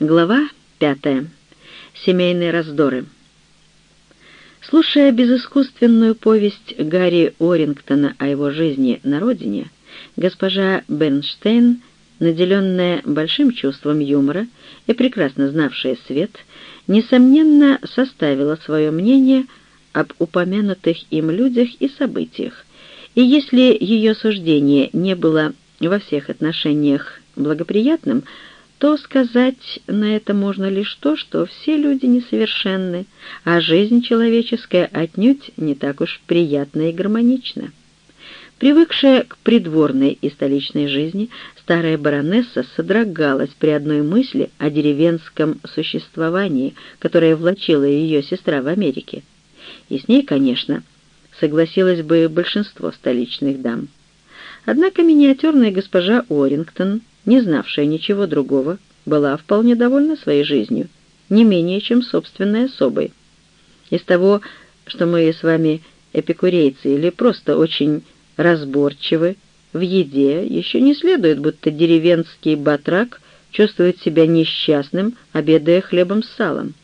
Глава пятая. Семейные раздоры. Слушая безыскусственную повесть Гарри Орингтона о его жизни на родине, госпожа Бернштейн, наделенная большим чувством юмора и прекрасно знавшая свет, несомненно составила свое мнение об упомянутых им людях и событиях, и если ее суждение не было во всех отношениях благоприятным, то сказать на это можно лишь то, что все люди несовершенны, а жизнь человеческая отнюдь не так уж приятна и гармонична. Привыкшая к придворной и столичной жизни, старая баронесса содрогалась при одной мысли о деревенском существовании, которое влачила ее сестра в Америке. И с ней, конечно, согласилось бы большинство столичных дам. Однако миниатюрная госпожа Орингтон, не знавшая ничего другого, была вполне довольна своей жизнью, не менее чем собственной особой. Из того, что мы с вами эпикурейцы или просто очень разборчивы в еде, еще не следует, будто деревенский батрак чувствует себя несчастным, обедая хлебом с салом.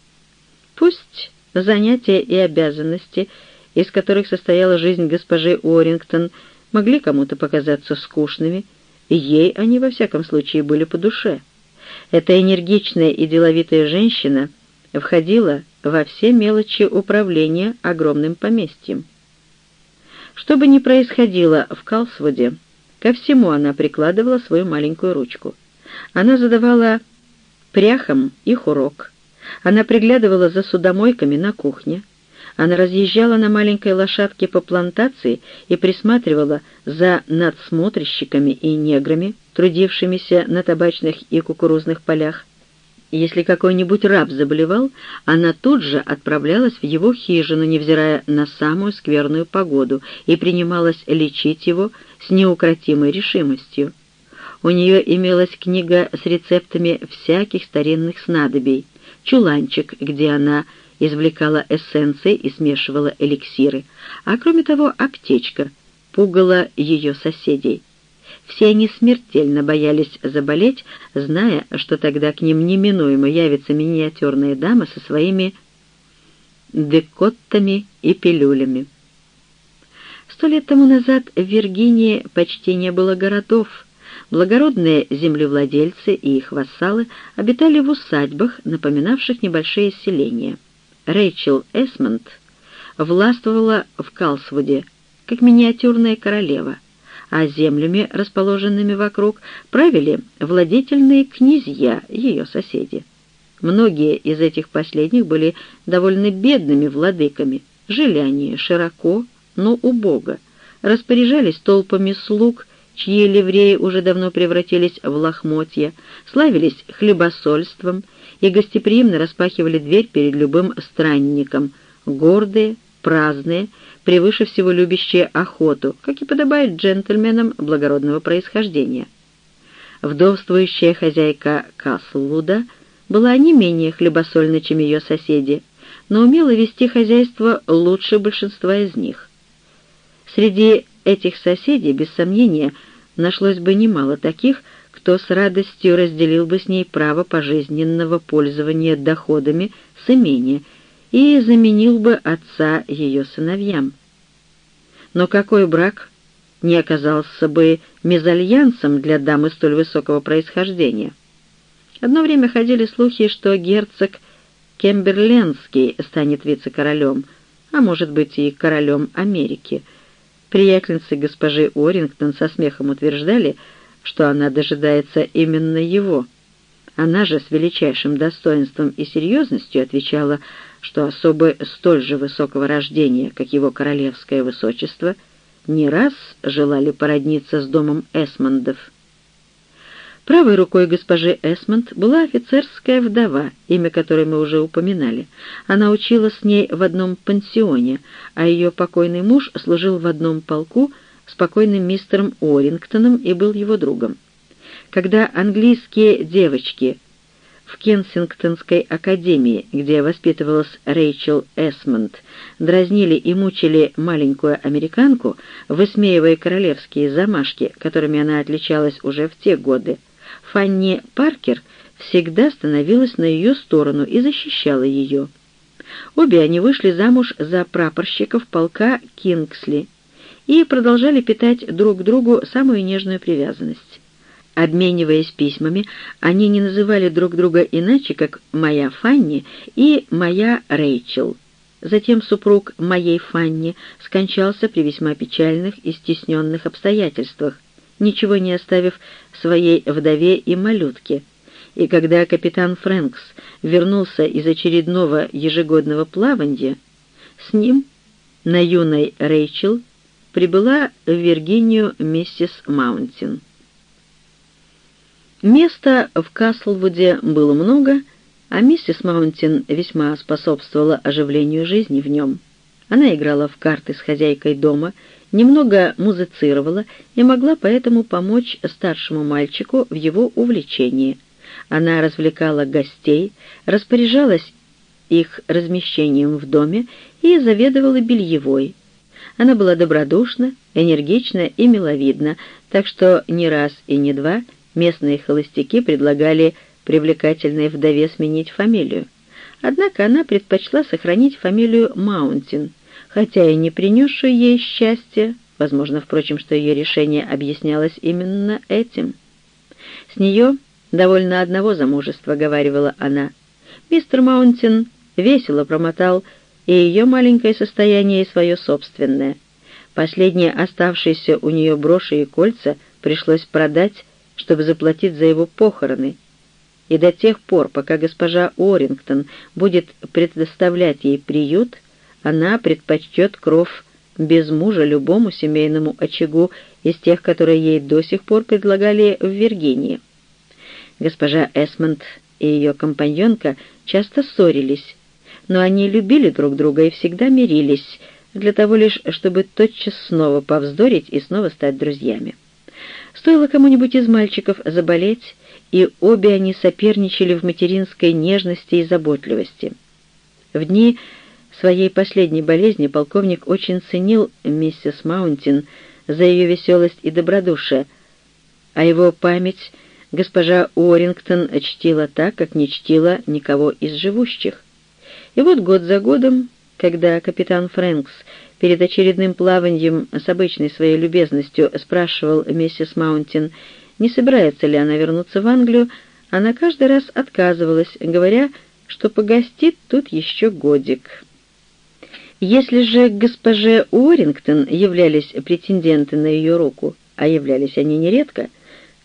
Пусть занятия и обязанности – из которых состояла жизнь госпожи Уоррингтон, могли кому-то показаться скучными, ей они, во всяком случае, были по душе. Эта энергичная и деловитая женщина входила во все мелочи управления огромным поместьем. Что бы ни происходило в Калсвуде, ко всему она прикладывала свою маленькую ручку. Она задавала пряхам их урок. Она приглядывала за судомойками на кухне, она разъезжала на маленькой лошадке по плантации и присматривала за надсмотрщиками и неграми, трудившимися на табачных и кукурузных полях. Если какой-нибудь раб заболевал, она тут же отправлялась в его хижину, невзирая на самую скверную погоду, и принималась лечить его с неукротимой решимостью. У нее имелась книга с рецептами всяких старинных снадобий, чуланчик, где она извлекала эссенции и смешивала эликсиры, а кроме того аптечка пугала ее соседей. Все они смертельно боялись заболеть, зная, что тогда к ним неминуемо явится миниатюрная дама со своими декоттами и пилюлями. Сто лет тому назад в Виргинии почти не было городов. Благородные землевладельцы и их вассалы обитали в усадьбах, напоминавших небольшие селения. Рэйчел Эсмонд властвовала в Калсвуде как миниатюрная королева, а землями, расположенными вокруг, правили владетельные князья, ее соседи. Многие из этих последних были довольно бедными владыками, жили они широко, но убого, распоряжались толпами слуг, чьи ливреи уже давно превратились в лохмотья, славились хлебосольством и гостеприимно распахивали дверь перед любым странником, гордые, праздные, превыше всего любящие охоту, как и подобает джентльменам благородного происхождения. Вдовствующая хозяйка Каслвуда была не менее хлебосольна, чем ее соседи, но умела вести хозяйство лучше большинства из них. Среди этих соседей, без сомнения, нашлось бы немало таких, кто с радостью разделил бы с ней право пожизненного пользования доходами с имения и заменил бы отца ее сыновьям. Но какой брак не оказался бы мезальянсом для дамы столь высокого происхождения? Одно время ходили слухи, что герцог Кемберленский станет вице-королем, а может быть и королем Америки. Приятельницы госпожи Орингтон со смехом утверждали, что она дожидается именно его. Она же с величайшим достоинством и серьезностью отвечала, что особы столь же высокого рождения, как его королевское высочество, не раз желали породниться с домом Эсмондов. Правой рукой госпожи Эсмонд была офицерская вдова, имя которой мы уже упоминали. Она училась с ней в одном пансионе, а ее покойный муж служил в одном полку с покойным мистером Орингтоном и был его другом. Когда английские девочки в Кенсингтонской академии, где воспитывалась Рэйчел Эсмонд, дразнили и мучили маленькую американку, высмеивая королевские замашки, которыми она отличалась уже в те годы, Фанни Паркер всегда становилась на ее сторону и защищала ее. Обе они вышли замуж за прапорщиков полка Кингсли и продолжали питать друг к другу самую нежную привязанность. Обмениваясь письмами, они не называли друг друга иначе, как «моя Фанни» и «моя Рэйчел». Затем супруг моей Фанни скончался при весьма печальных и стесненных обстоятельствах, ничего не оставив своей вдове и малютке. И когда капитан Фрэнкс вернулся из очередного ежегодного плавания, с ним на юной Рэйчел прибыла в Виргинию миссис Маунтин. Места в Каслвуде было много, а миссис Маунтин весьма способствовала оживлению жизни в нем. Она играла в карты с хозяйкой дома, немного музицировала и могла поэтому помочь старшему мальчику в его увлечении. Она развлекала гостей, распоряжалась их размещением в доме и заведовала бельевой. Она была добродушна, энергична и миловидна, так что не раз и не два – Местные холостяки предлагали привлекательной вдове сменить фамилию. Однако она предпочла сохранить фамилию Маунтин, хотя и не принесшую ей счастья, возможно, впрочем, что ее решение объяснялось именно этим. «С нее довольно одного замужества», — говаривала она. Мистер Маунтин весело промотал и ее маленькое состояние, и свое собственное. Последние оставшиеся у нее броши и кольца пришлось продать чтобы заплатить за его похороны, и до тех пор, пока госпожа Орингтон будет предоставлять ей приют, она предпочтет кров без мужа любому семейному очагу из тех, которые ей до сих пор предлагали в Виргинии. Госпожа Эсмонд и ее компаньонка часто ссорились, но они любили друг друга и всегда мирились, для того лишь, чтобы тотчас снова повздорить и снова стать друзьями. Стоило кому-нибудь из мальчиков заболеть, и обе они соперничали в материнской нежности и заботливости. В дни своей последней болезни полковник очень ценил миссис Маунтин за ее веселость и добродушие, а его память госпожа Уоррингтон чтила так, как не чтила никого из живущих. И вот год за годом, когда капитан Фрэнкс перед очередным плаванием с обычной своей любезностью спрашивал миссис Маунтин, не собирается ли она вернуться в Англию, она каждый раз отказывалась, говоря, что погостит тут еще годик. Если же к госпоже Уоррингтон являлись претенденты на ее руку, а являлись они нередко,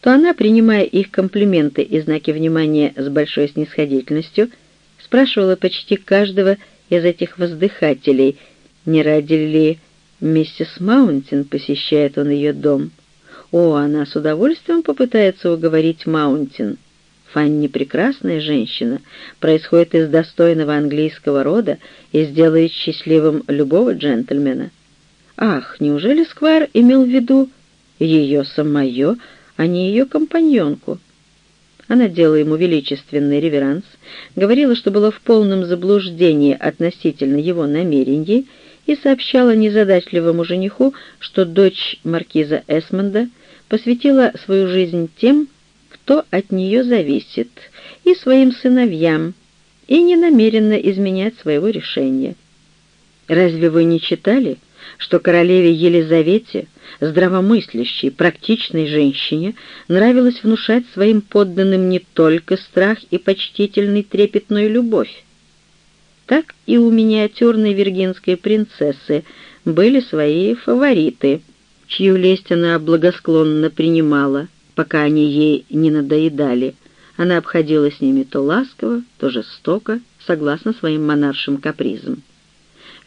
то она, принимая их комплименты и знаки внимания с большой снисходительностью, спрашивала почти каждого из этих воздыхателей — не ради ли миссис Маунтин посещает он ее дом? О, она с удовольствием попытается уговорить Маунтин. Фанни прекрасная женщина, происходит из достойного английского рода и сделает счастливым любого джентльмена. Ах, неужели Сквайр имел в виду ее самое, а не ее компаньонку? Она делала ему величественный реверанс, говорила, что была в полном заблуждении относительно его намерений и сообщала незадачливому жениху, что дочь маркиза Эсмонда посвятила свою жизнь тем, кто от нее зависит, и своим сыновьям, и не намерена изменять своего решения. Разве вы не читали, что королеве Елизавете, здравомыслящей, практичной женщине, нравилось внушать своим подданным не только страх и почтительный трепетную любовь, так и у миниатюрной виргинской принцессы были свои фавориты, чью лесть она благосклонно принимала, пока они ей не надоедали. Она обходила с ними то ласково, то жестоко, согласно своим монаршим капризам.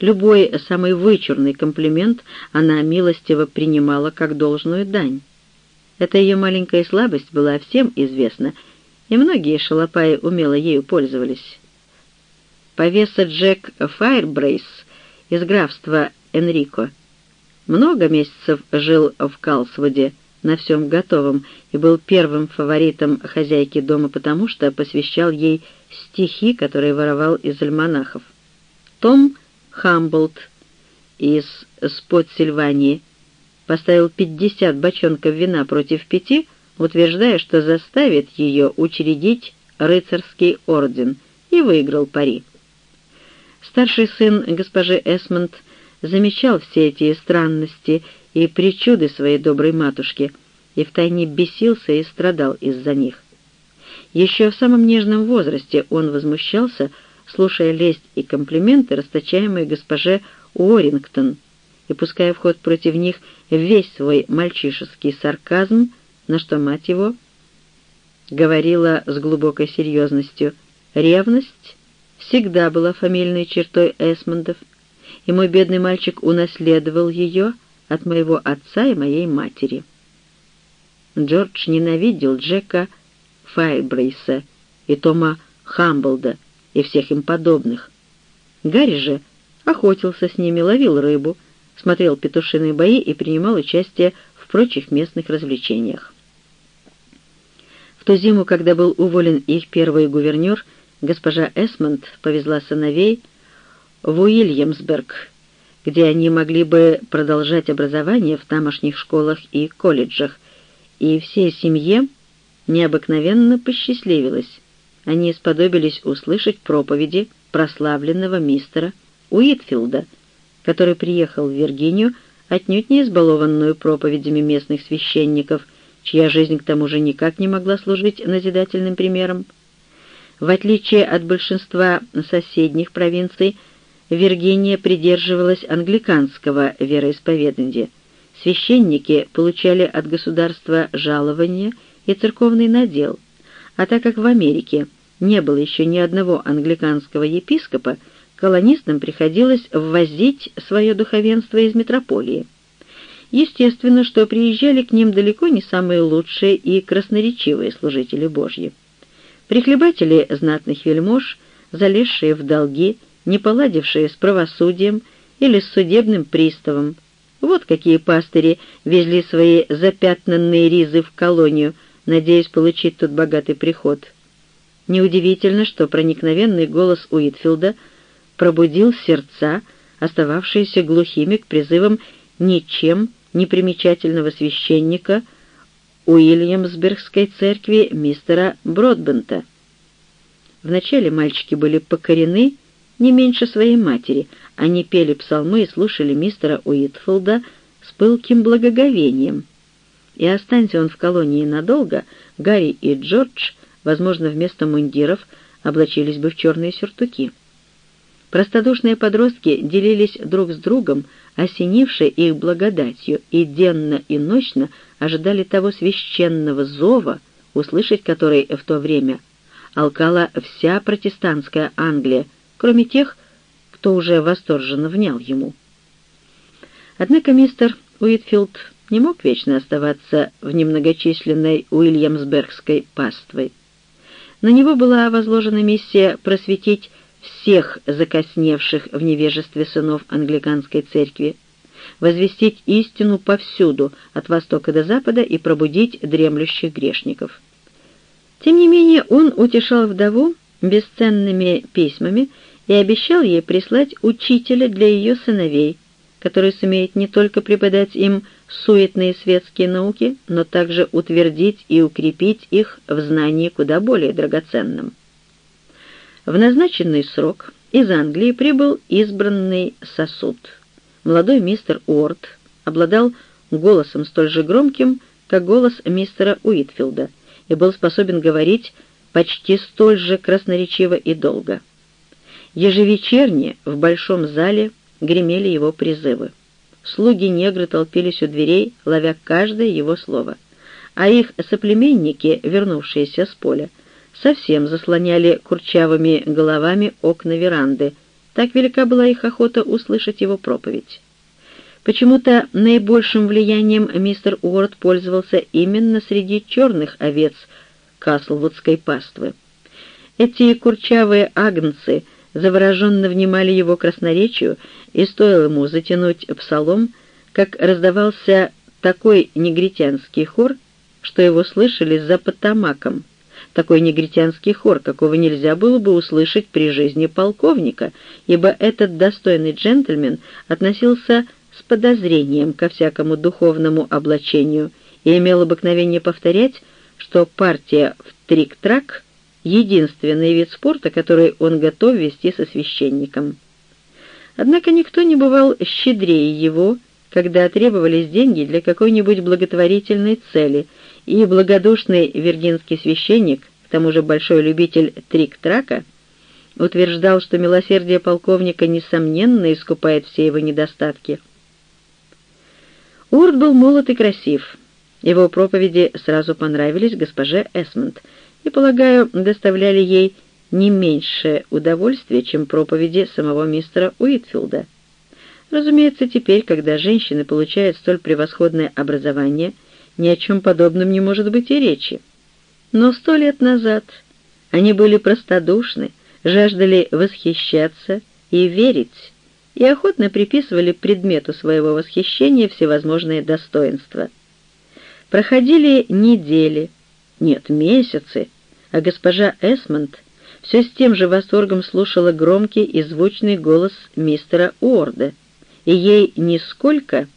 Любой самый вычурный комплимент она милостиво принимала как должную дань. Эта ее маленькая слабость была всем известна, и многие шалопаи умело ею пользовались. Повеса Джек Файрбрейс из графства Энрико много месяцев жил в Калсвуде на всем готовом и был первым фаворитом хозяйки дома потому, что посвящал ей стихи, которые воровал из альманахов. Том Хамблд из Спот-Сильвании поставил 50 бочонков вина против пяти, утверждая, что заставит ее учредить рыцарский орден и выиграл пари. Старший сын госпожи Эсмонд замечал все эти странности и причуды своей доброй матушки и втайне бесился и страдал из-за них. Еще в самом нежном возрасте он возмущался, слушая лесть и комплименты, расточаемые госпоже Уоррингтон, и пуская в ход против них весь свой мальчишеский сарказм, на что мать его говорила с глубокой серьезностью, ревность всегда была фамильной чертой Эсмондов, и мой бедный мальчик унаследовал ее от моего отца и моей матери. Джордж ненавидел Джека Файбрейса и Тома Хамблда и всех им подобных. Гарри же охотился с ними, ловил рыбу, смотрел петушиные бои и принимал участие в прочих местных развлечениях. В ту зиму, когда был уволен их первый гувернер, госпожа Эсмонд повезла сыновей в Уильямсберг, где они могли бы продолжать образование в тамошних школах и колледжах, и всей семье необыкновенно посчастливилось. Они сподобились услышать проповеди прославленного мистера Уитфилда, который приехал в Виргинию, отнюдь не избалованную проповедями местных священников, чья жизнь к тому же никак не могла служить назидательным примером. В отличие от большинства соседних провинций, Виргиния придерживалась англиканского вероисповедания. Священники получали от государства жалования и церковный надел, а так как в Америке не было еще ни одного англиканского епископа, колонистам приходилось ввозить свое духовенство из метрополии. Естественно, что приезжали к ним далеко не самые лучшие и красноречивые служители Божьи. Прихлебатели знатных вельмож, залезшие в долги, не поладившие с правосудием или с судебным приставом. Вот какие пастыри везли свои запятнанные ризы в колонию, надеясь получить тут богатый приход. Неудивительно, что проникновенный голос Уитфилда пробудил сердца, остававшиеся глухими к призывам ничем непримечательного священника Уильямсбергской церкви мистера Бродбента. Вначале мальчики были покорены не меньше своей матери. Они пели псалмы и слушали мистера Уитфилда с пылким благоговением. И останься он в колонии надолго, Гарри и Джордж, возможно, вместо мундиров облачились бы в черные сюртуки. Простодушные подростки делились друг с другом, осенившие их благодатью, и денно и ночно ожидали того священного зова, услышать который в то время алкала вся протестантская Англия, кроме тех, кто уже восторженно внял ему. Однако мистер Уитфилд не мог вечно оставаться в немногочисленной Уильямсбергской паствой. На него была возложена миссия просветить всех закосневших в невежестве сынов англиканской церкви, возвестить истину повсюду, от востока до запада, и пробудить дремлющих грешников. Тем не менее он утешал вдову бесценными письмами и обещал ей прислать учителя для ее сыновей, который сумеет не только преподать им суетные светские науки, но также утвердить и укрепить их в знании куда более драгоценном. В назначенный срок из Англии прибыл избранный сосуд. Молодой мистер Уорд обладал голосом столь же громким, как голос мистера Уитфилда, и был способен говорить почти столь же красноречиво и долго. Ежевечерне в большом зале гремели его призывы. Слуги-негры толпились у дверей, ловя каждое его слово, а их соплеменники, вернувшиеся с поля, совсем заслоняли курчавыми головами окна веранды. Так велика была их охота услышать его проповедь. Почему-то наибольшим влиянием мистер Уорд пользовался именно среди черных овец Каслвудской паствы. Эти курчавые агнцы завороженно внимали его красноречию, и стоило ему затянуть псалом, как раздавался такой негритянский хор, что его слышали за Потамаком такой негритянский хор, какого нельзя было бы услышать при жизни полковника, ибо этот достойный джентльмен относился с подозрением ко всякому духовному облачению и имел обыкновение повторять, что партия в трик-трак единственный вид спорта, который он готов вести со священником. Однако никто не бывал щедрее его, когда требовались деньги для какой-нибудь благотворительной цели, и благодушный виргинский священник, к тому же большой любитель трик-трака, утверждал, что милосердие полковника несомненно искупает все его недостатки. Урт был молод и красив. Его проповеди сразу понравились госпоже Эсмонд и, полагаю, доставляли ей не меньшее удовольствие, чем проповеди самого мистера Уитфилда. Разумеется, теперь, когда женщины получают столь превосходное образование, ни о чем подобном не может быть и речи. Но сто лет назад они были простодушны, жаждали восхищаться и верить, и охотно приписывали предмету своего восхищения всевозможные достоинства. Проходили недели, нет, месяцы, а госпожа Эсмонд все с тем же восторгом слушала громкий и звучный голос мистера Уорда, и ей нисколько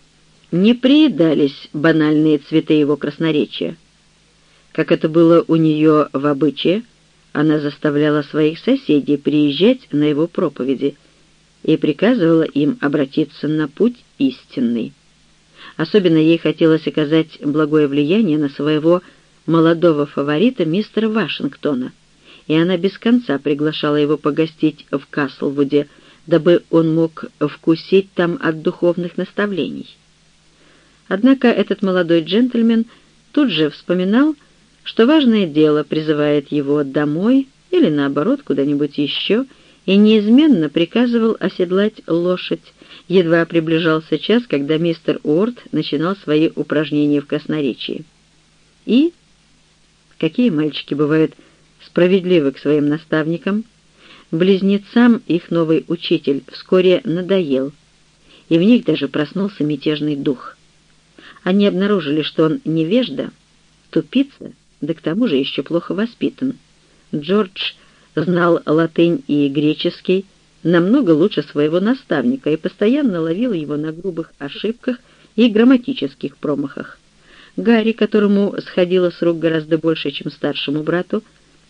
не приедались банальные цветы его красноречия. Как это было у нее в обычае, она заставляла своих соседей приезжать на его проповеди и приказывала им обратиться на путь истинный. Особенно ей хотелось оказать благое влияние на своего молодого фаворита мистера Вашингтона, и она без конца приглашала его погостить в Каслвуде, дабы он мог вкусить там от духовных наставлений. Однако этот молодой джентльмен тут же вспоминал, что важное дело призывает его домой или, наоборот, куда-нибудь еще, и неизменно приказывал оседлать лошадь, едва приближался час, когда мистер Уорд начинал свои упражнения в красноречии. И, какие мальчики бывают справедливы к своим наставникам, близнецам их новый учитель вскоре надоел, и в них даже проснулся мятежный дух. Они обнаружили, что он невежда, тупица, да к тому же еще плохо воспитан. Джордж знал латынь и греческий намного лучше своего наставника и постоянно ловил его на грубых ошибках и грамматических промахах. Гарри, которому сходило с рук гораздо больше, чем старшему брату,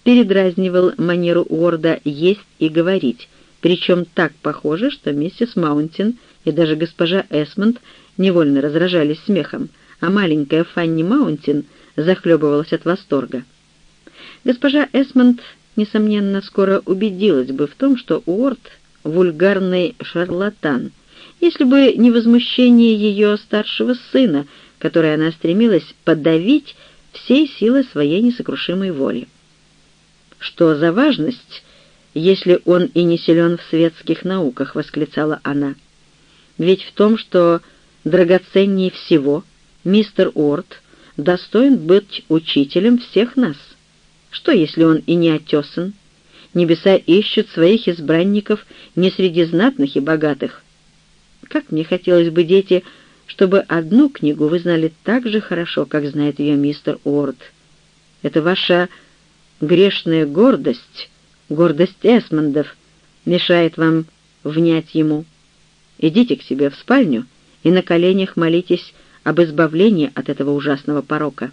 передразнивал манеру Уорда есть и говорить, причем так похоже, что миссис Маунтин и даже госпожа Эсмонд невольно разражались смехом, а маленькая Фанни Маунтин захлебывалась от восторга. Госпожа Эсмонд, несомненно, скоро убедилась бы в том, что Уорд — вульгарный шарлатан, если бы не возмущение ее старшего сына, которое она стремилась подавить всей силой своей несокрушимой воли. «Что за важность, если он и не силен в светских науках?» — восклицала она. «Ведь в том, что драгоценнее всего мистер Уорд — достоин быть учителем всех нас. Что, если он и не отесан? Небеса ищут своих избранников не среди знатных и богатых. Как мне хотелось бы, дети, чтобы одну книгу вы знали так же хорошо, как знает ее мистер Уорд. Это ваша грешная гордость, гордость Эсмондов, мешает вам внять ему. Идите к себе в спальню и на коленях молитесь об избавлении от этого ужасного порока.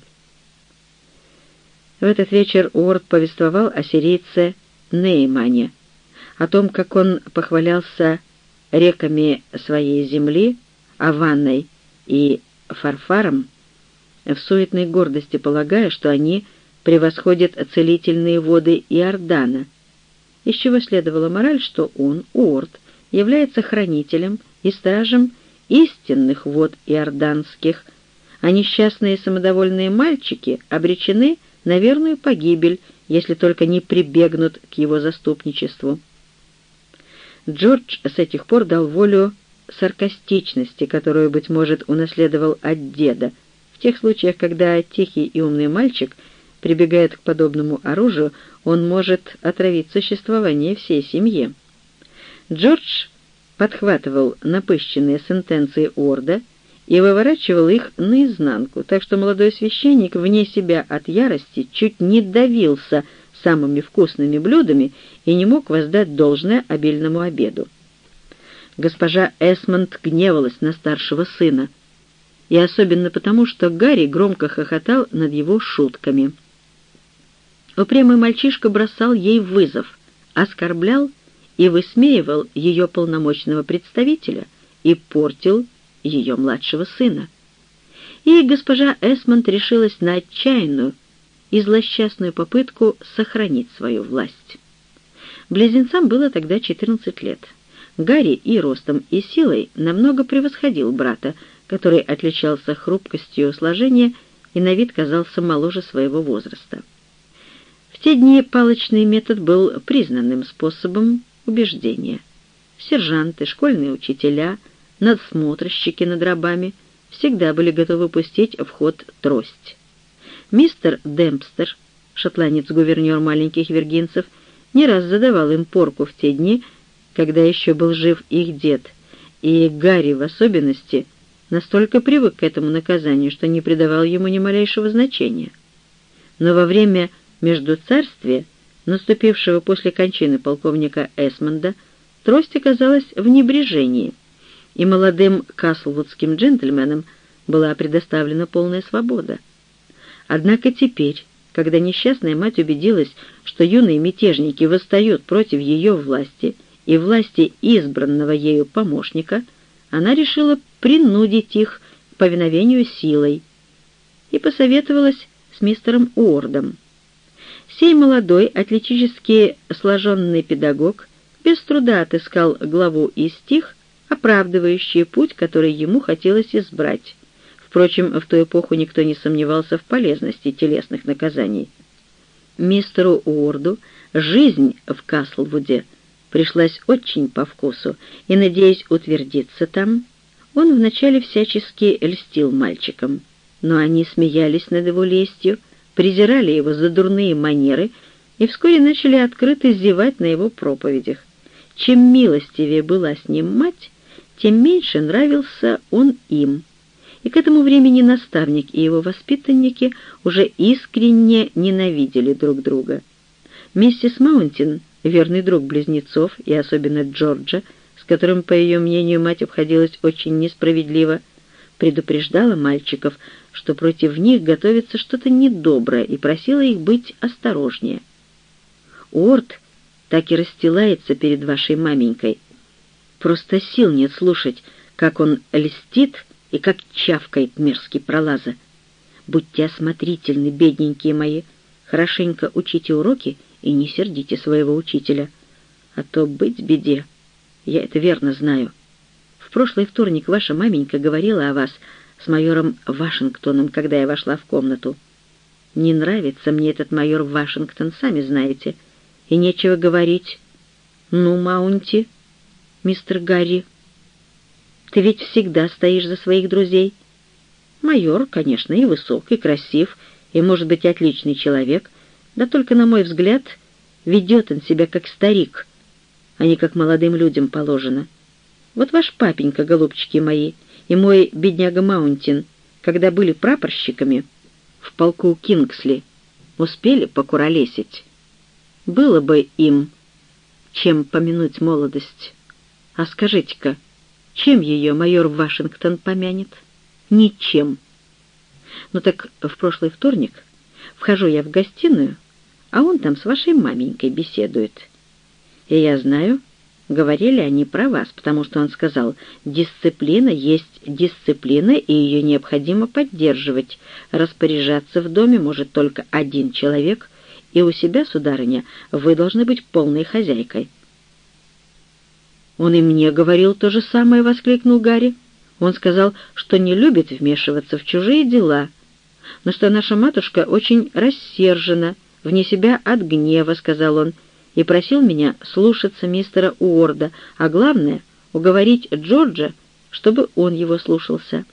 В этот вечер Уорд повествовал о сирийце Неймане, о том, как он похвалялся реками своей земли, Аванной и Фарфаром, в суетной гордости полагая, что они превосходят целительные воды Иордана, из чего следовала мораль, что он, Уорд, является хранителем и стражем истинных вод иорданских, а несчастные самодовольные мальчики обречены на верную погибель, если только не прибегнут к его заступничеству. Джордж с этих пор дал волю саркастичности, которую, быть может, унаследовал от деда, в тех случаях, когда тихий и умный мальчик прибегает к подобному оружию, он может отравить существование всей семьи. Джордж подхватывал напыщенные сентенции Орда и выворачивал их наизнанку, так что молодой священник вне себя от ярости чуть не давился самыми вкусными блюдами и не мог воздать должное обильному обеду. Госпожа Эсмонд гневалась на старшего сына, и особенно потому, что Гарри громко хохотал над его шутками. Упрямый мальчишка бросал ей вызов, оскорблял и высмеивал ее полномочного представителя и портил ее младшего сына. И госпожа Эсмонд решилась на отчаянную и злосчастную попытку сохранить свою власть. Близнецам было тогда 14 лет. Гарри и ростом, и силой намного превосходил брата, который отличался хрупкостью сложения и на вид казался моложе своего возраста. Те дни палочный метод был признанным способом убеждения. Сержанты, школьные учителя, надсмотрщики над рабами всегда были готовы пустить в ход трость. Мистер Демпстер, шотландец-гувернер маленьких виргинцев, не раз задавал им порку в те дни, когда еще был жив их дед, и Гарри в особенности настолько привык к этому наказанию, что не придавал ему ни малейшего значения. Но во время Междуцарствия, наступившего после кончины полковника Эсмонда, трость оказалась в небрежении, и молодым каслвудским джентльменам была предоставлена полная свобода. Однако теперь, когда несчастная мать убедилась, что юные мятежники восстают против ее власти и власти избранного ею помощника, она решила принудить их к повиновению силой и посоветовалась с мистером Уордом. Сей молодой, атлетически сложенный педагог без труда отыскал главу и стих, оправдывающие путь, который ему хотелось избрать, Впрочем, в ту эпоху никто не сомневался в полезности телесных наказаний. Мистеру Уорду жизнь в Каслвуде пришлась очень по вкусу, и, надеясь утвердиться там, он вначале всячески льстил мальчикам, но они смеялись над его лестью, презирали его за дурные манеры и вскоре начали открыто зевать на его проповедях. Чем милостивее была с ним мать, тем меньше нравился он им и к этому времени наставник и его воспитанники уже искренне ненавидели друг друга. Миссис Маунтин, верный друг близнецов и особенно Джорджа, с которым, по ее мнению, мать обходилась очень несправедливо, предупреждала мальчиков, что против них готовится что-то недоброе и просила их быть осторожнее. Уорд так и расстилается перед вашей маменькой. Просто сил нет слушать, как он льстит и как чавкает мерзкий пролаза. Будьте осмотрительны, бедненькие мои, хорошенько учите уроки и не сердите своего учителя, а то быть беде. Я это верно знаю. В прошлый вторник ваша маменька говорила о вас с майором Вашингтоном, когда я вошла в комнату. Не нравится мне этот майор Вашингтон, сами знаете, и нечего говорить. Ну, Маунти, мистер Гарри, ты ведь всегда стоишь за своих друзей. Майор, конечно, и высок, и красив, и, может быть, отличный человек, да только, на мой взгляд, ведет он себя как старик, а не как молодым людям положено. Вот ваш папенька, голубчики мои, и мой бедняга Маунтин, когда были прапорщиками в полку Кингсли, успели покуролесить. Было бы им, чем помянуть молодость. А скажите-ка, чем ее майор Вашингтон помянет? Ничем. Ну так в прошлый вторник вхожу я в гостиную, а он там с вашей маменькой беседует. И я знаю, говорили они про вас, потому что он сказал, дисциплина есть дисциплина, и ее необходимо поддерживать. Распоряжаться в доме может только один человек, и у себя, сударыня, вы должны быть полной хозяйкой. «Он и мне говорил то же самое», — воскликнул Гарри. «Он сказал, что не любит вмешиваться в чужие дела, но что наша матушка очень рассержена, вне себя от гнева», — сказал он, и просил меня слушаться мистера Уорда, а главное — уговорить Джорджа, чтобы он его слушался.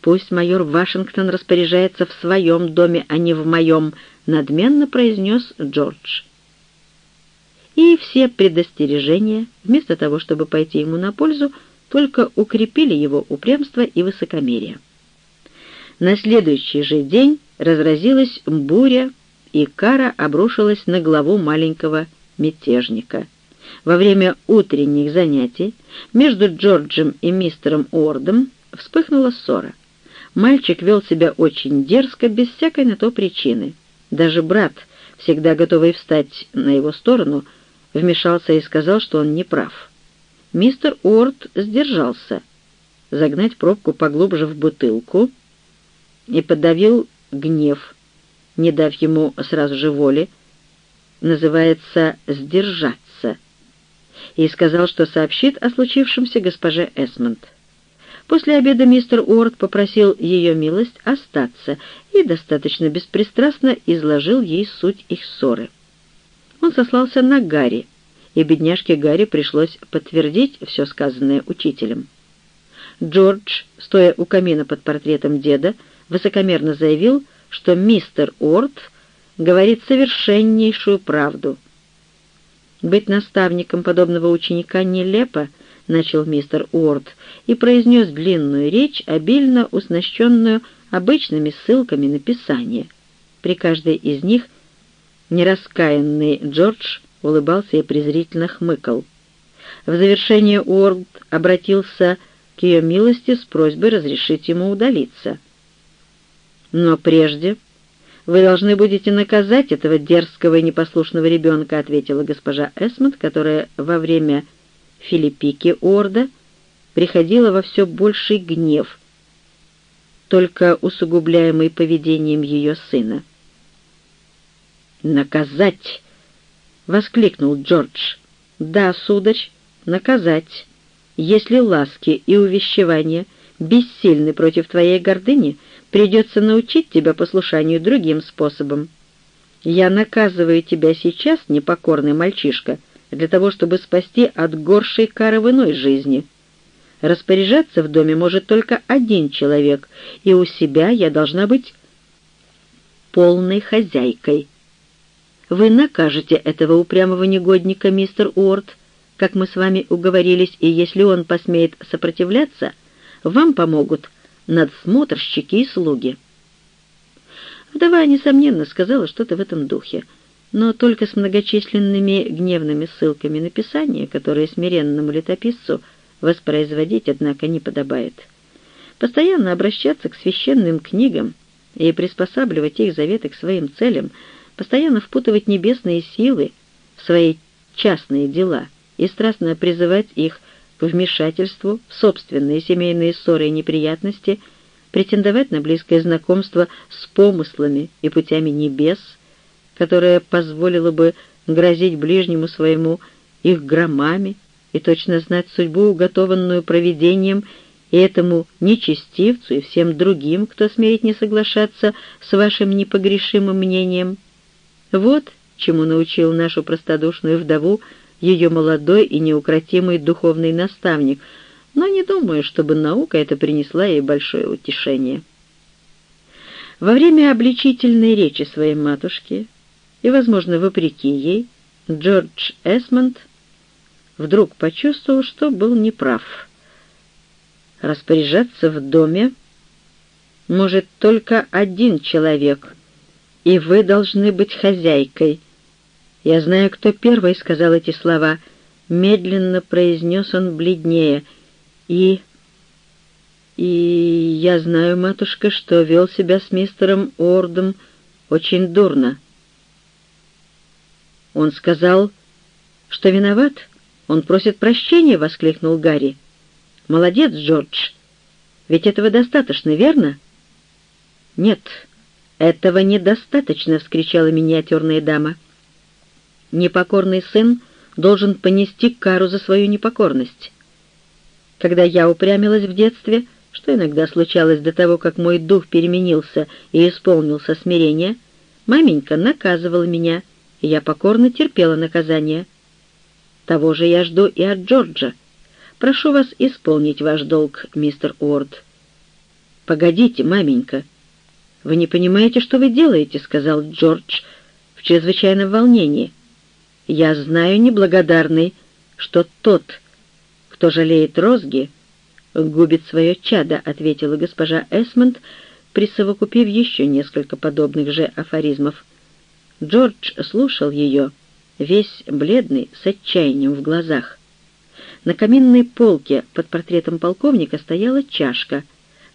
«Пусть майор Вашингтон распоряжается в своем доме, а не в моем», — надменно произнес Джордж и все предостережения, вместо того, чтобы пойти ему на пользу, только укрепили его упрямство и высокомерие. На следующий же день разразилась буря, и кара обрушилась на главу маленького мятежника. Во время утренних занятий между Джорджем и мистером Уордом вспыхнула ссора. Мальчик вел себя очень дерзко, без всякой на то причины. Даже брат, всегда готовый встать на его сторону, вмешался и сказал, что он не прав. Мистер Уорд сдержался, загнать пробку поглубже в бутылку и подавил гнев, не дав ему сразу же воли, называется «сдержаться», и сказал, что сообщит о случившемся госпоже Эсмонд. После обеда мистер Уорд попросил ее милость остаться и достаточно беспристрастно изложил ей суть их ссоры. Он сослался на Гарри, и бедняжке Гарри пришлось подтвердить все сказанное учителем. Джордж, стоя у камина под портретом деда, высокомерно заявил, что мистер Уорд говорит совершеннейшую правду. «Быть наставником подобного ученика нелепо», — начал мистер Уорд, и произнес длинную речь, обильно уснащенную обычными ссылками на Писание. При каждой из них нераскаянный Джордж улыбался и презрительно хмыкал. В завершение Уорд обратился к ее милости с просьбой разрешить ему удалиться. «Но прежде вы должны будете наказать этого дерзкого и непослушного ребенка», ответила госпожа Эсмонд, которая во время Филиппики Орда приходила во все больший гнев, только усугубляемый поведением ее сына. «Наказать!» — воскликнул Джордж. «Да, сударь, наказать. Если ласки и увещевания бессильны против твоей гордыни, придется научить тебя послушанию другим способом. Я наказываю тебя сейчас, непокорный мальчишка, для того, чтобы спасти от горшей кары в иной жизни. Распоряжаться в доме может только один человек, и у себя я должна быть полной хозяйкой. Вы накажете этого упрямого негодника, мистер Уорд, как мы с вами уговорились, и если он посмеет сопротивляться, вам помогут надсмотрщики и слуги. Вдова, несомненно, сказала что-то в этом духе, но только с многочисленными гневными ссылками на Писание, которые смиренному летописцу воспроизводить, однако, не подобает. Постоянно обращаться к священным книгам и приспосабливать их заветы к своим целям, постоянно впутывать небесные силы в свои частные дела и страстно призывать их к вмешательству в собственные семейные ссоры и неприятности, претендовать на близкое знакомство с помыслами и путями небес, которое позволило бы грозить ближнему своему их громами и точно знать судьбу, уготованную провидением, и этому нечестивцу и всем другим, кто смеет не соглашаться с вашим непогрешимым мнением. Вот чему научил нашу простодушную вдову ее молодой и неукротимый духовный наставник, но не думаю, чтобы наука это принесла ей большое утешение. Во время обличительной речи своей матушки, и, возможно, вопреки ей, Джордж Эсмонд вдруг почувствовал, что был неправ. Распоряжаться в доме может только один человек, и вы должны быть хозяйкой — я знаю, кто первый сказал эти слова. Медленно произнес он бледнее. И... И я знаю, матушка, что вел себя с мистером Ордом очень дурно. Он сказал, что виноват. Он просит прощения, — воскликнул Гарри. Молодец, Джордж. Ведь этого достаточно, верно? Нет, этого недостаточно, — вскричала миниатюрная дама. — непокорный сын должен понести кару за свою непокорность. Когда я упрямилась в детстве, что иногда случалось до того, как мой дух переменился и исполнился смирение, маменька наказывала меня, и я покорно терпела наказание. Того же я жду и от Джорджа. Прошу вас исполнить ваш долг, мистер Уорд. «Погодите, маменька. Вы не понимаете, что вы делаете», — сказал Джордж в чрезвычайном волнении. Я знаю, неблагодарный, что тот, кто жалеет розги, губит свое чадо, — ответила госпожа Эсмонд, присовокупив еще несколько подобных же афоризмов. Джордж слушал ее, весь бледный, с отчаянием в глазах. На каминной полке под портретом полковника стояла чашка,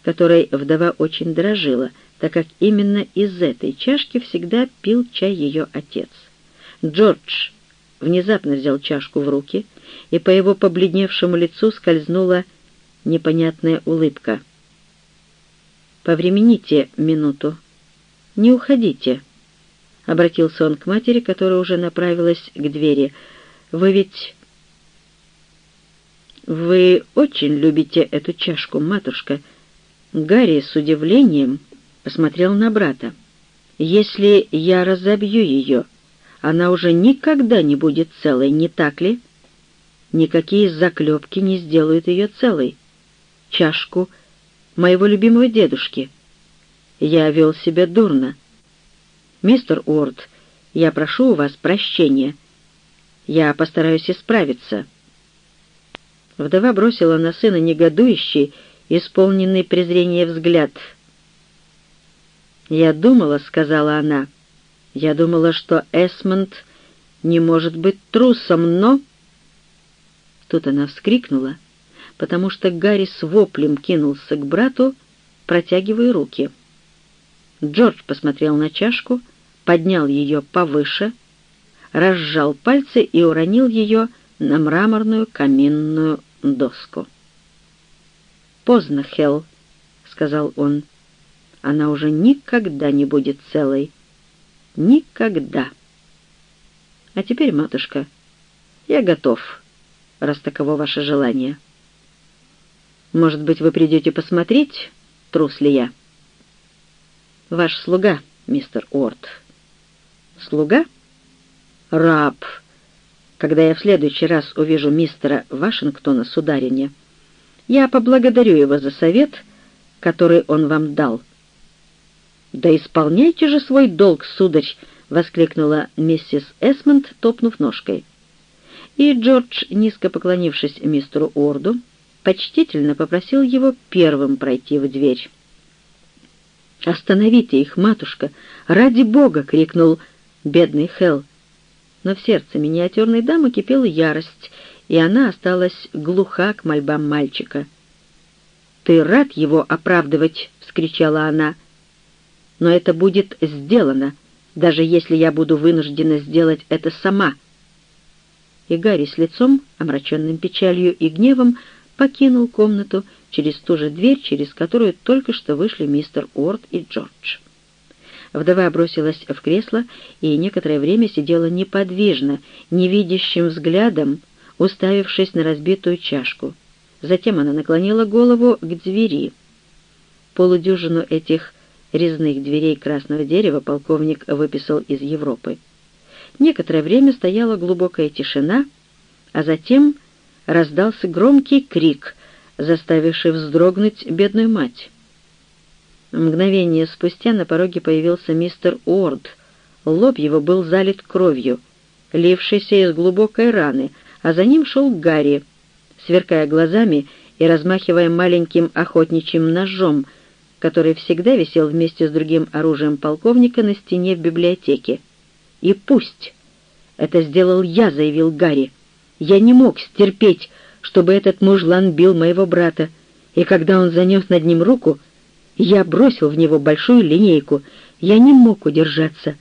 которой вдова очень дорожила, так как именно из этой чашки всегда пил чай ее отец. Джордж внезапно взял чашку в руки, и по его побледневшему лицу скользнула непонятная улыбка. «Повремените минуту. Не уходите», — обратился он к матери, которая уже направилась к двери. «Вы ведь...» «Вы очень любите эту чашку, матушка». Гарри с удивлением посмотрел на брата. «Если я разобью ее, она уже никогда не будет целой, не так ли? Никакие заклепки не сделают ее целой. Чашку моего любимого дедушки. Я вел себя дурно. Мистер Уорд, я прошу у вас прощения. Я постараюсь исправиться». Вдова бросила на сына негодующий, исполненный презрения взгляд. «Я думала», — сказала она, — я думала, что Эсмонд не может быть трусом, но...» Тут она вскрикнула, потому что Гарри с воплем кинулся к брату, протягивая руки. Джордж посмотрел на чашку, поднял ее повыше, разжал пальцы и уронил ее на мраморную каминную доску. «Поздно, Хелл», — сказал он. «Она уже никогда не будет целой. Никогда. А теперь, матушка, я готов, раз таково ваше желание. Может быть, вы придете посмотреть, трус ли я? Ваш слуга, мистер Орт. Слуга? Раб. Когда я в следующий раз увижу мистера Вашингтона, сударине, я поблагодарю его за совет, который он вам дал — «Да исполняйте же свой долг, сударь!» — воскликнула миссис Эсмонд, топнув ножкой. И Джордж, низко поклонившись мистеру Орду, почтительно попросил его первым пройти в дверь. «Остановите их, матушка! Ради бога!» — крикнул бедный Хелл. Но в сердце миниатюрной дамы кипела ярость, и она осталась глуха к мольбам мальчика. «Ты рад его оправдывать!» — вскричала она но это будет сделано, даже если я буду вынуждена сделать это сама». И Гарри с лицом, омраченным печалью и гневом, покинул комнату через ту же дверь, через которую только что вышли мистер Уорд и Джордж. Вдова бросилась в кресло и некоторое время сидела неподвижно, невидящим взглядом, уставившись на разбитую чашку. Затем она наклонила голову к двери. Полудюжину этих резных дверей красного дерева полковник выписал из Европы. Некоторое время стояла глубокая тишина, а затем раздался громкий крик, заставивший вздрогнуть бедную мать. Мгновение спустя на пороге появился мистер Уорд. Лоб его был залит кровью, лившейся из глубокой раны, а за ним шел Гарри, сверкая глазами и размахивая маленьким охотничьим ножом, который всегда висел вместе с другим оружием полковника на стене в библиотеке. «И пусть!» «Это сделал я», — заявил Гарри. «Я не мог стерпеть, чтобы этот мужлан бил моего брата, и когда он занес над ним руку, я бросил в него большую линейку. Я не мог удержаться.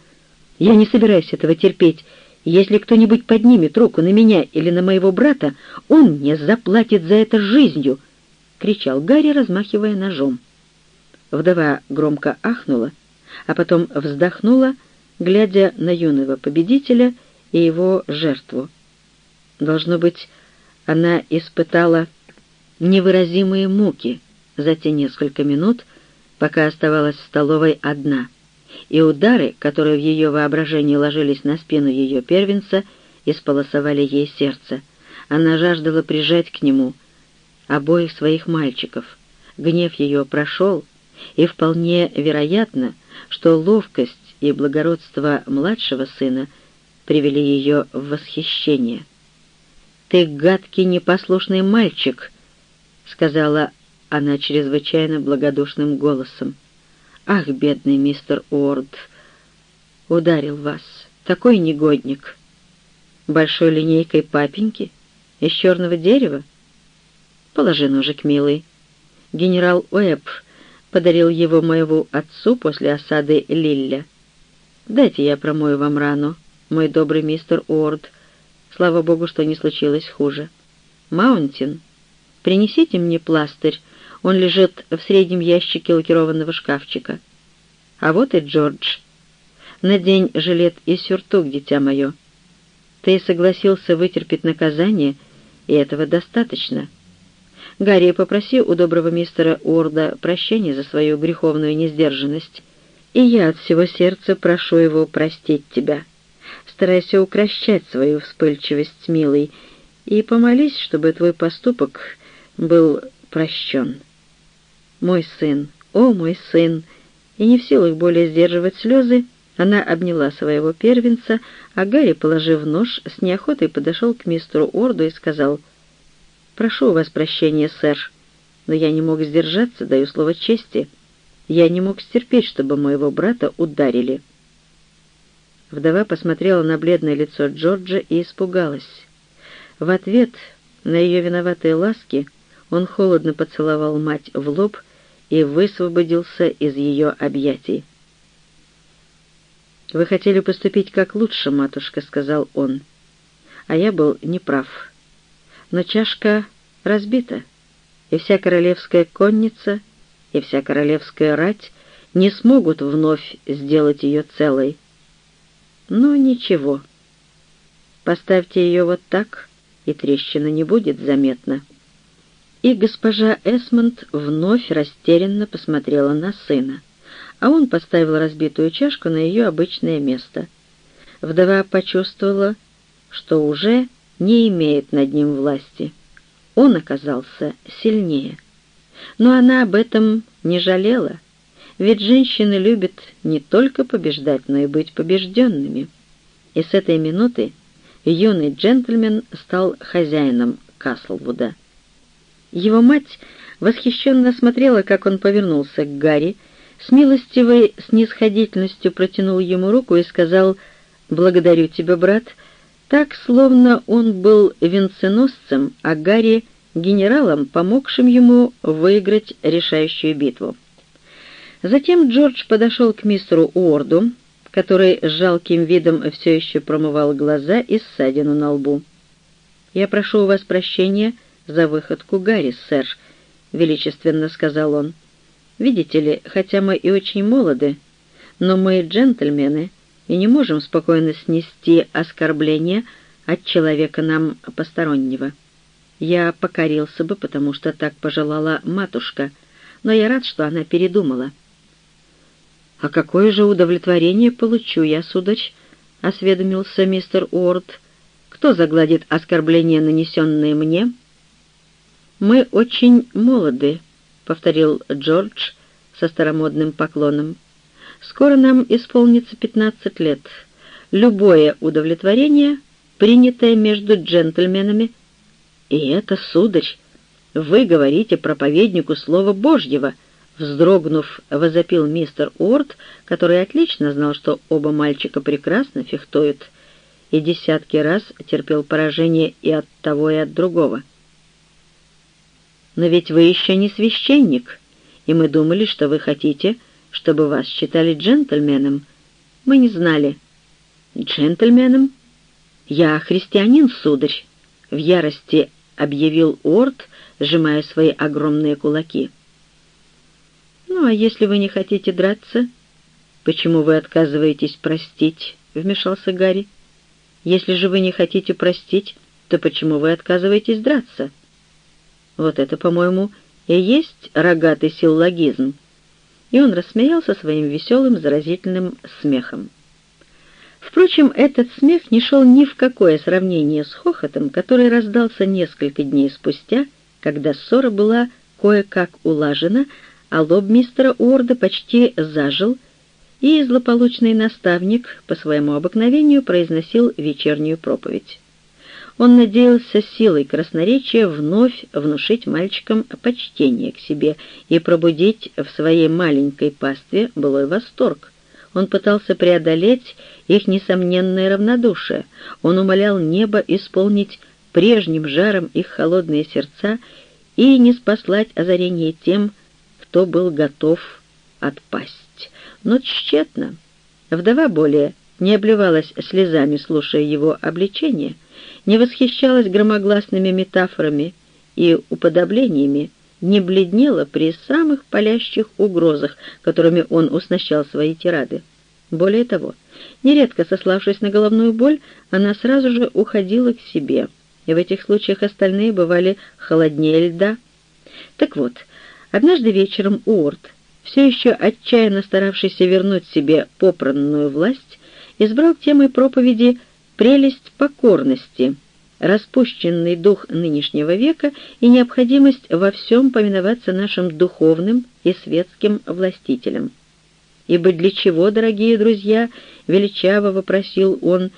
Я не собираюсь этого терпеть. Если кто-нибудь поднимет руку на меня или на моего брата, он мне заплатит за это жизнью!» — кричал Гарри, размахивая ножом. Вдова громко ахнула, а потом вздохнула, глядя на юного победителя и его жертву. Должно быть, она испытала невыразимые муки за те несколько минут, пока оставалась в столовой одна, и удары, которые в ее воображении ложились на спину ее первенца, исполосовали ей сердце. Она жаждала прижать к нему обоих своих мальчиков. Гнев ее прошел, и вполне вероятно, что ловкость и благородство младшего сына привели ее в восхищение. «Ты гадкий непослушный мальчик», — сказала она чрезвычайно благодушным голосом. «Ах, бедный мистер Уорд! Ударил вас, такой негодник! Большой линейкой папеньки? Из черного дерева? Положи ножик, милый. Генерал Уэбб подарил его моему отцу после осады Лилля. Дайте я промою вам рану, мой добрый мистер Уорд. Слава богу, что не случилось хуже. Маунтин, принесите мне пластырь, он лежит в среднем ящике лакированного шкафчика. А вот и Джордж. Надень жилет и сюртук, дитя мое. Ты согласился вытерпеть наказание, и этого достаточно. Гарри, попроси у доброго мистера Уорда прощения за свою греховную несдержанность, и я от всего сердца прошу его простить тебя. Старайся укращать свою вспыльчивость, милый, и помолись, чтобы твой поступок был прощен. Мой сын, о, мой сын! И не в силах более сдерживать слезы, она обняла своего первенца, а Гарри, положив нож, с неохотой подошел к мистеру Орду и сказал — «Прошу у вас прощения, сэр, но я не мог сдержаться, даю слово чести. Я не мог стерпеть, чтобы моего брата ударили». Вдова посмотрела на бледное лицо Джорджа и испугалась. В ответ на ее виноватые ласки он холодно поцеловал мать в лоб и высвободился из ее объятий. «Вы хотели поступить как лучше, матушка», — сказал он. «А я был неправ но чашка разбита, и вся королевская конница, и вся королевская рать не смогут вновь сделать ее целой. Но ничего. Поставьте ее вот так, и трещина не будет заметна. И госпожа Эсмонд вновь растерянно посмотрела на сына, а он поставил разбитую чашку на ее обычное место. Вдова почувствовала, что уже не имеет над ним власти. Он оказался сильнее. Но она об этом не жалела, ведь женщины любят не только побеждать, но и быть побежденными. И с этой минуты юный джентльмен стал хозяином Каслвуда. Его мать восхищенно смотрела, как он повернулся к Гарри, с милостивой снисходительностью протянул ему руку и сказал «Благодарю тебя, брат, так, словно он был венценосцем, а Гарри — генералом, помогшим ему выиграть решающую битву. Затем Джордж подошел к мистеру Уорду, который с жалким видом все еще промывал глаза и ссадину на лбу. «Я прошу у вас прощения за выходку Гарри, сэр», — величественно сказал он. «Видите ли, хотя мы и очень молоды, но мы джентльмены — и не можем спокойно снести оскорбление от человека нам постороннего. Я покорился бы, потому что так пожелала матушка, но я рад, что она передумала. «А какое же удовлетворение получу я, сударь?» — осведомился мистер Уорд. «Кто загладит оскорбление, нанесенное мне?» «Мы очень молоды», — повторил Джордж со старомодным поклоном. Скоро нам исполнится пятнадцать лет. Любое удовлетворение, принятое между джентльменами, и это, сударь, вы говорите проповеднику Слова Божьего, вздрогнув, возопил мистер Уорд, который отлично знал, что оба мальчика прекрасно фехтуют, и десятки раз терпел поражение и от того, и от другого. «Но ведь вы еще не священник, и мы думали, что вы хотите, чтобы вас считали джентльменом. Мы не знали. Джентльменом? Я христианин, сударь, — в ярости объявил Орд, сжимая свои огромные кулаки. «Ну, а если вы не хотите драться, почему вы отказываетесь простить?» — вмешался Гарри. «Если же вы не хотите простить, то почему вы отказываетесь драться?» «Вот это, по-моему, и есть рогатый силлогизм и он рассмеялся своим веселым заразительным смехом. Впрочем, этот смех не шел ни в какое сравнение с хохотом, который раздался несколько дней спустя, когда ссора была кое-как улажена, а лоб мистера Уорда почти зажил, и злополучный наставник по своему обыкновению произносил вечернюю проповедь. Он надеялся силой красноречия вновь внушить мальчикам почтение к себе и пробудить в своей маленькой пастве былой восторг. Он пытался преодолеть их несомненное равнодушие. Он умолял небо исполнить прежним жаром их холодные сердца и не спаслать озарение тем, что был готов отпасть. Но тщетно. Вдова более не обливалась слезами, слушая его обличение, не восхищалась громогласными метафорами и уподоблениями, не бледнела при самых палящих угрозах, которыми он уснащал свои тирады. Более того, нередко сославшись на головную боль, она сразу же уходила к себе, и в этих случаях остальные бывали холоднее льда. Так вот, однажды вечером Уорд, все еще отчаянно старавшийся вернуть себе попранную власть, избрал темой проповеди «Прелесть покорности», распущенный дух нынешнего века и необходимость во всем повиноваться нашим духовным и светским властителям. Ибо для чего, дорогие друзья, величаво вопросил он,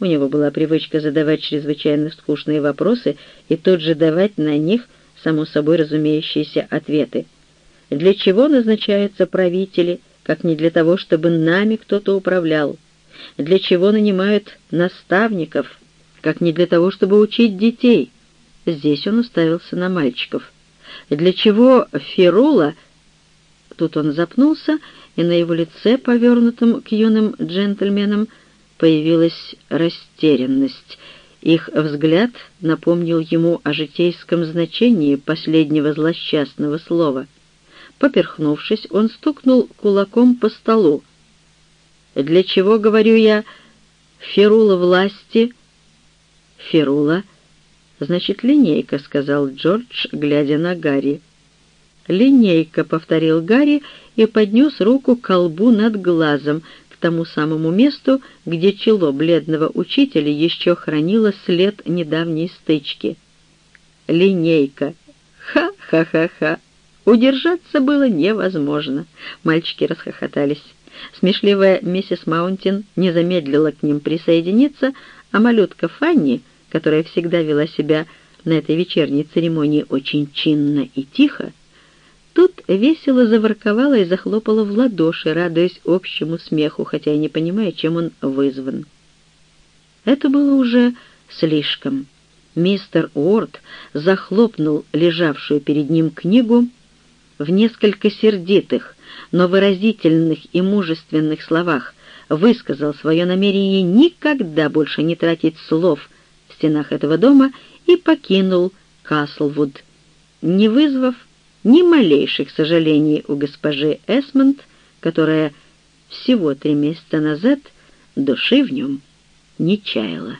у него была привычка задавать чрезвычайно скучные вопросы и тут же давать на них, само собой разумеющиеся, ответы. Для чего назначаются правители, как не для того, чтобы нами кто-то управлял? Для чего нанимают наставников, как не для того, чтобы учить детей? Здесь он уставился на мальчиков. Для чего Ферула... Тут он запнулся и на его лице, повернутом к юным джентльменам, появилась растерянность. Их взгляд напомнил ему о житейском значении последнего злосчастного слова. Поперхнувшись, он стукнул кулаком по столу. «Для чего, говорю я, Ферула власти?» «Ферула, значит, линейка», — сказал Джордж, глядя на Гарри. «Линейка», — повторил Гарри и поднес руку к колбу над глазом, к тому самому месту, где чело бледного учителя еще хранило след недавней стычки. «Линейка! Ха-ха-ха-ха!» Удержаться было невозможно. Мальчики расхохотались. Смешливая миссис Маунтин не замедлила к ним присоединиться, а малютка Фанни, которая всегда вела себя на этой вечерней церемонии очень чинно и тихо, Тут весело заворковала и захлопала в ладоши, радуясь общему смеху, хотя и не понимая, чем он вызван. Это было уже слишком. Мистер Уорд захлопнул лежавшую перед ним книгу в несколько сердитых, но выразительных и мужественных словах, высказал свое намерение никогда больше не тратить слов в стенах этого дома и покинул Каслвуд, не вызвав ни малейших сожалений у госпожи Эсмонд, которая всего три месяца назад души в нем не чаяла.